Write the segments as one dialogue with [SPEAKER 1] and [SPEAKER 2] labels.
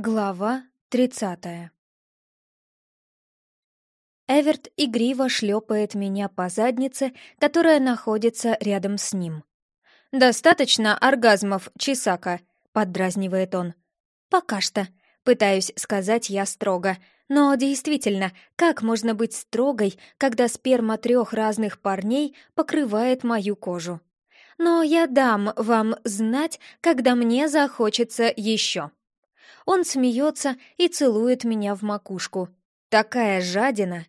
[SPEAKER 1] Глава тридцатая Эверт игриво шлепает меня по заднице, которая находится рядом с ним. «Достаточно оргазмов, Чисака», — поддразнивает он. «Пока что», — пытаюсь сказать я строго. Но действительно, как можно быть строгой, когда сперма трех разных парней покрывает мою кожу? Но я дам вам знать, когда мне захочется еще. Он смеется и целует меня в макушку. Такая жадина.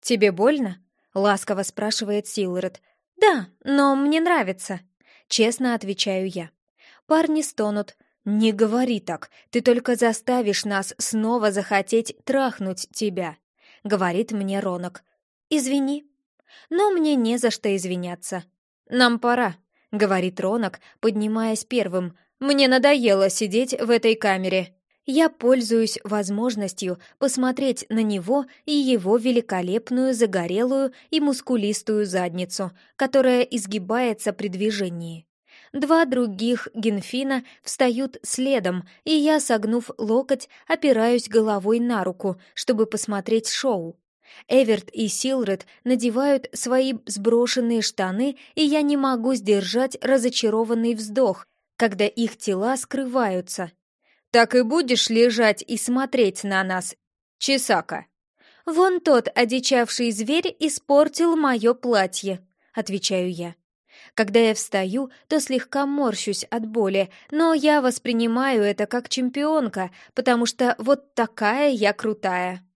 [SPEAKER 1] «Тебе больно?» — ласково спрашивает Силред. «Да, но мне нравится», — честно отвечаю я. Парни стонут. «Не говори так, ты только заставишь нас снова захотеть трахнуть тебя», — говорит мне Ронок. «Извини». Но мне не за что извиняться. «Нам пора», — говорит Ронок, поднимаясь первым. «Мне надоело сидеть в этой камере». Я пользуюсь возможностью посмотреть на него и его великолепную загорелую и мускулистую задницу, которая изгибается при движении. Два других генфина встают следом, и я, согнув локоть, опираюсь головой на руку, чтобы посмотреть шоу. Эверт и Силред надевают свои сброшенные штаны, и я не могу сдержать разочарованный вздох, когда их тела скрываются — так и будешь лежать и смотреть на нас, Чесака. Вон тот одичавший зверь испортил мое платье, отвечаю я. Когда я встаю, то слегка морщусь от боли, но я воспринимаю это как чемпионка, потому что вот такая я крутая.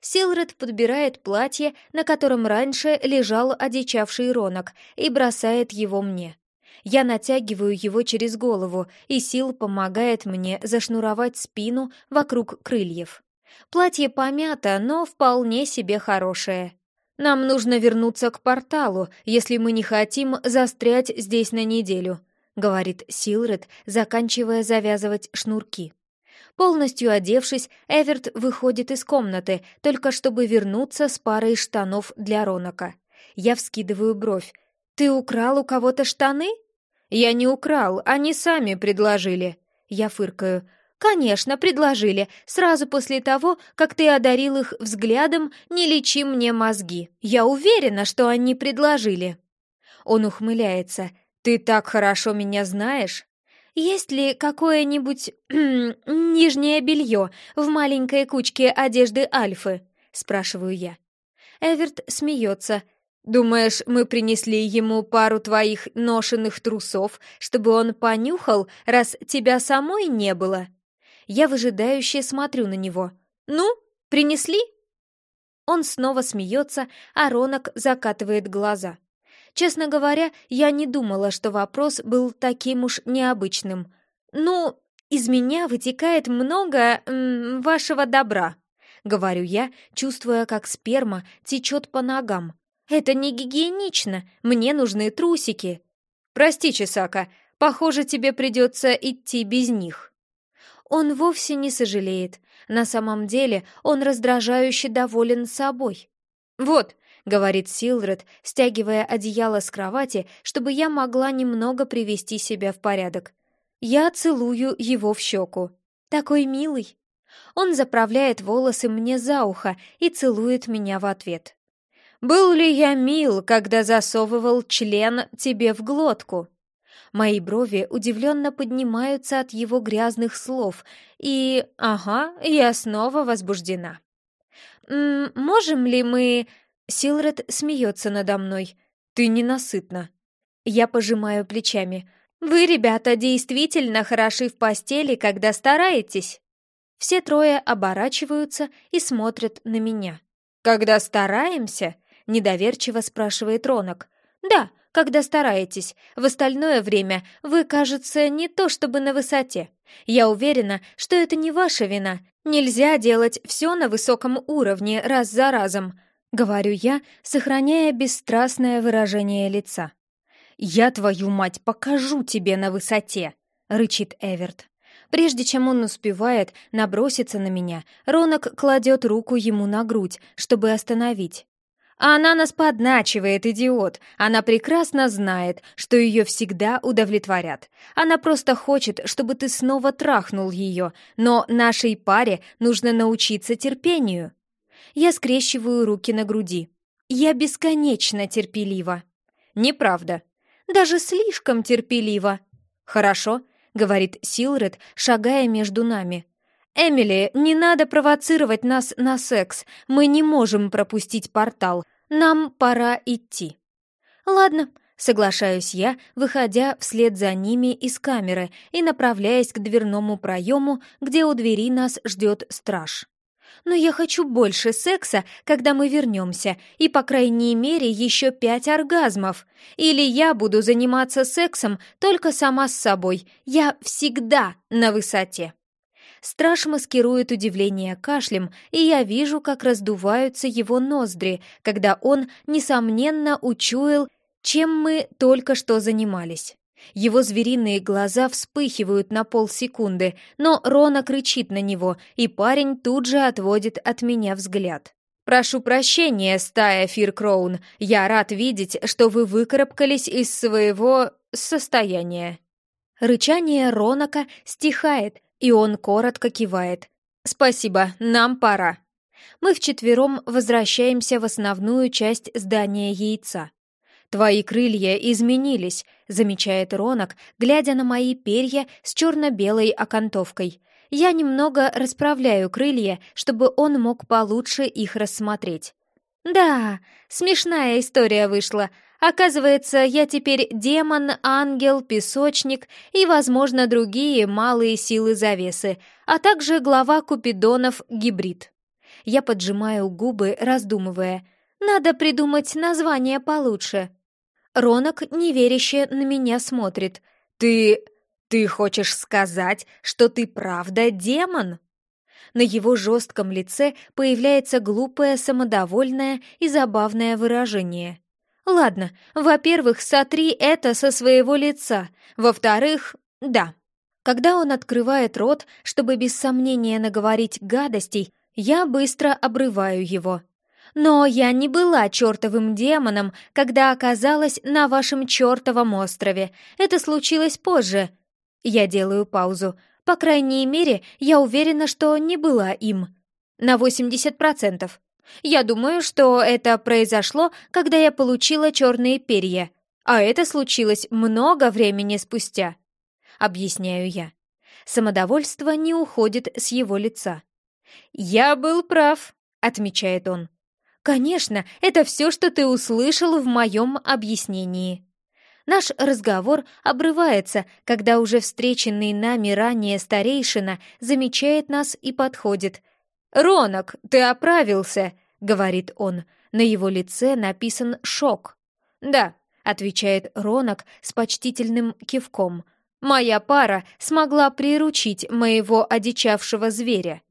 [SPEAKER 1] Силред подбирает платье, на котором раньше лежал одичавший ронок, и бросает его мне. Я натягиваю его через голову, и Сил помогает мне зашнуровать спину вокруг крыльев. Платье помято, но вполне себе хорошее. Нам нужно вернуться к порталу, если мы не хотим застрять здесь на неделю, говорит Силред, заканчивая завязывать шнурки. Полностью одевшись, Эверт выходит из комнаты, только чтобы вернуться с парой штанов для Ронака. Я вскидываю бровь. «Ты украл у кого-то штаны?» «Я не украл, они сами предложили». Я фыркаю. «Конечно, предложили, сразу после того, как ты одарил их взглядом «не лечи мне мозги». Я уверена, что они предложили». Он ухмыляется. «Ты так хорошо меня знаешь?» «Есть ли какое-нибудь нижнее белье в маленькой кучке одежды Альфы?» — спрашиваю я. Эверт смеется. Думаешь, мы принесли ему пару твоих ношенных трусов, чтобы он понюхал, раз тебя самой не было? Я выжидающе смотрю на него. Ну, принесли? Он снова смеется, а Ронок закатывает глаза. Честно говоря, я не думала, что вопрос был таким уж необычным. Ну, из меня вытекает много м, вашего добра, говорю я, чувствуя, как сперма течет по ногам. Это не гигиенично, мне нужны трусики. Прости, Чесака, похоже, тебе придется идти без них. Он вовсе не сожалеет. На самом деле он раздражающе доволен собой. «Вот», — говорит Силред, стягивая одеяло с кровати, чтобы я могла немного привести себя в порядок. Я целую его в щеку. Такой милый. Он заправляет волосы мне за ухо и целует меня в ответ. Был ли я мил, когда засовывал член тебе в глотку? Мои брови удивленно поднимаются от его грязных слов, и, ага, я снова возбуждена. «М «Можем ли мы...» Силред смеется надо мной. «Ты ненасытна». Я пожимаю плечами. «Вы, ребята, действительно хороши в постели, когда стараетесь». Все трое оборачиваются и смотрят на меня. «Когда стараемся?» — недоверчиво спрашивает Ронок. «Да, когда стараетесь. В остальное время вы, кажется, не то чтобы на высоте. Я уверена, что это не ваша вина. Нельзя делать все на высоком уровне раз за разом», — говорю я, сохраняя бесстрастное выражение лица. «Я, твою мать, покажу тебе на высоте!» — рычит Эверт. Прежде чем он успевает наброситься на меня, Ронок кладет руку ему на грудь, чтобы остановить. А она нас подначивает, идиот. Она прекрасно знает, что ее всегда удовлетворят. Она просто хочет, чтобы ты снова трахнул ее, но нашей паре нужно научиться терпению. Я скрещиваю руки на груди. Я бесконечно терпелива. Неправда. Даже слишком терпелива. Хорошо, говорит Силред, шагая между нами. «Эмили, не надо провоцировать нас на секс. Мы не можем пропустить портал. Нам пора идти». «Ладно», — соглашаюсь я, выходя вслед за ними из камеры и направляясь к дверному проему, где у двери нас ждет страж. «Но я хочу больше секса, когда мы вернемся, и, по крайней мере, еще пять оргазмов. Или я буду заниматься сексом только сама с собой. Я всегда на высоте». Страж маскирует удивление кашлем, и я вижу, как раздуваются его ноздри, когда он, несомненно, учуял, чем мы только что занимались. Его звериные глаза вспыхивают на полсекунды, но Рона кричит на него, и парень тут же отводит от меня взгляд. «Прошу прощения, стая Фиркроун, я рад видеть, что вы выкарабкались из своего... состояния». Рычание Ронака стихает, и он коротко кивает. «Спасибо, нам пора». Мы вчетвером возвращаемся в основную часть здания яйца. «Твои крылья изменились», — замечает Ронок, глядя на мои перья с черно-белой окантовкой. Я немного расправляю крылья, чтобы он мог получше их рассмотреть. «Да, смешная история вышла. Оказывается, я теперь демон, ангел, песочник и, возможно, другие малые силы завесы, а также глава Купидонов гибрид. Я поджимаю губы, раздумывая. Надо придумать название получше. Ронок неверяще на меня смотрит. «Ты... ты хочешь сказать, что ты правда демон?» На его жестком лице появляется глупое, самодовольное и забавное выражение. Ладно, во-первых, сотри это со своего лица. Во-вторых, да. Когда он открывает рот, чтобы без сомнения наговорить гадостей, я быстро обрываю его. Но я не была чертовым демоном, когда оказалась на вашем чертовом острове. Это случилось позже. Я делаю паузу. По крайней мере, я уверена, что не была им. На 80%. Я думаю, что это произошло, когда я получила черные перья, а это случилось много времени спустя. Объясняю я. Самодовольство не уходит с его лица. «Я был прав», — отмечает он. «Конечно, это все, что ты услышал в моем объяснении». Наш разговор обрывается, когда уже встреченный нами ранее старейшина замечает нас и подходит — «Ронок, ты оправился!» — говорит он. На его лице написан шок. «Да», — отвечает Ронок с почтительным кивком. «Моя пара смогла приручить моего одичавшего зверя».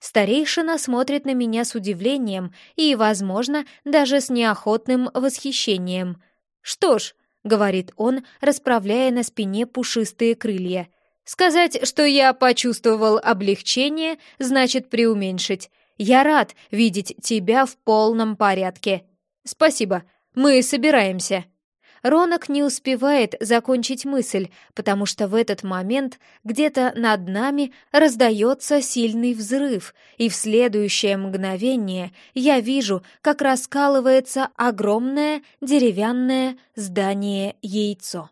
[SPEAKER 1] Старейшина смотрит на меня с удивлением и, возможно, даже с неохотным восхищением. «Что ж», — говорит он, расправляя на спине пушистые крылья, Сказать, что я почувствовал облегчение, значит преуменьшить. Я рад видеть тебя в полном порядке. Спасибо, мы собираемся. Ронок не успевает закончить мысль, потому что в этот момент где-то над нами раздается сильный взрыв, и в следующее мгновение я вижу, как раскалывается огромное деревянное здание-яйцо.